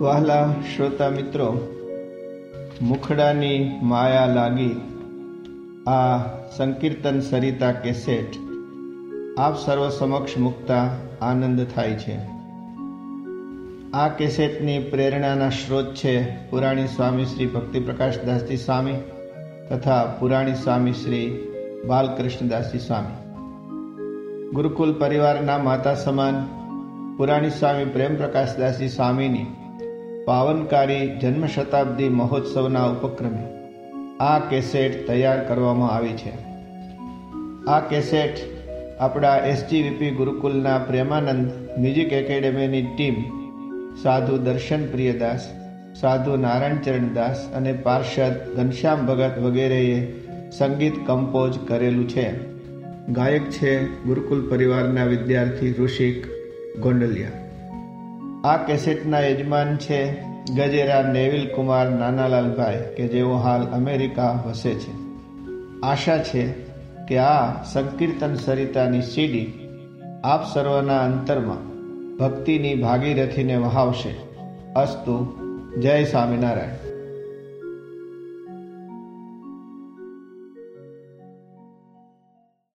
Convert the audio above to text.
વહાલા શ્રોતા મિત્રો, મુખડાની માયા લાગી આ સંકીર્તન સરિતા કેસેટ આપ સર્વ સમક્ષ મૂકતા આનંદ થાય છે. આ કેસેટની પ્રેરણાના સ્ત્રોત છે પુરાણી સ્વામી શ્રી ભક્તિ પ્રકાશદાસજી સ્વામી તથા પુરાણી સ્વામી શ્રી બાલકૃષ્ણદાસજી સ્વામી. ગુરુકુલ પરિવારના માતા સમાન પુરાણી સ્વામી પ્રેમ પ્રકાશદાસજી સ્વામીની પાવનકારી જન્મ શતાબ્દી મહોત્સવના ઉપક્રમે આ કેસેટ તૈયાર કરવામાં આવી છે. આ કેસેટ આપણા એસજીવીપી ગુરુકુલના પ્રેમાનંદ મ્યુઝિક એકેડેમીની ટીમ, સાધુ દર્શન પ્રિયદાસ, સાધુ નારાયણ દાસ અને પાર્ષદ ઘનશ્યામ ભગત વગેરેએ સંગીત કમ્પોઝ કરેલું છે. ગાયક છે ગુરુકુલ પરિવારના વિદ્યાર્થી ઋષિક ગોંડલિયા. આ કેસેટના યજમાન છે ગજેરા નેવિલ કુમાર નાનાલાલભાઈ, કે જેઓ હાલ અમેરિકા વસે છે. આશા છે કે આ સંકીર્તન સરિતાની સીડી આપ સર્વના અંતરમાં ભક્તિની ભાગીરથીને વહાવશે. અસ્તુ, જય સ્વામિનારાયણ.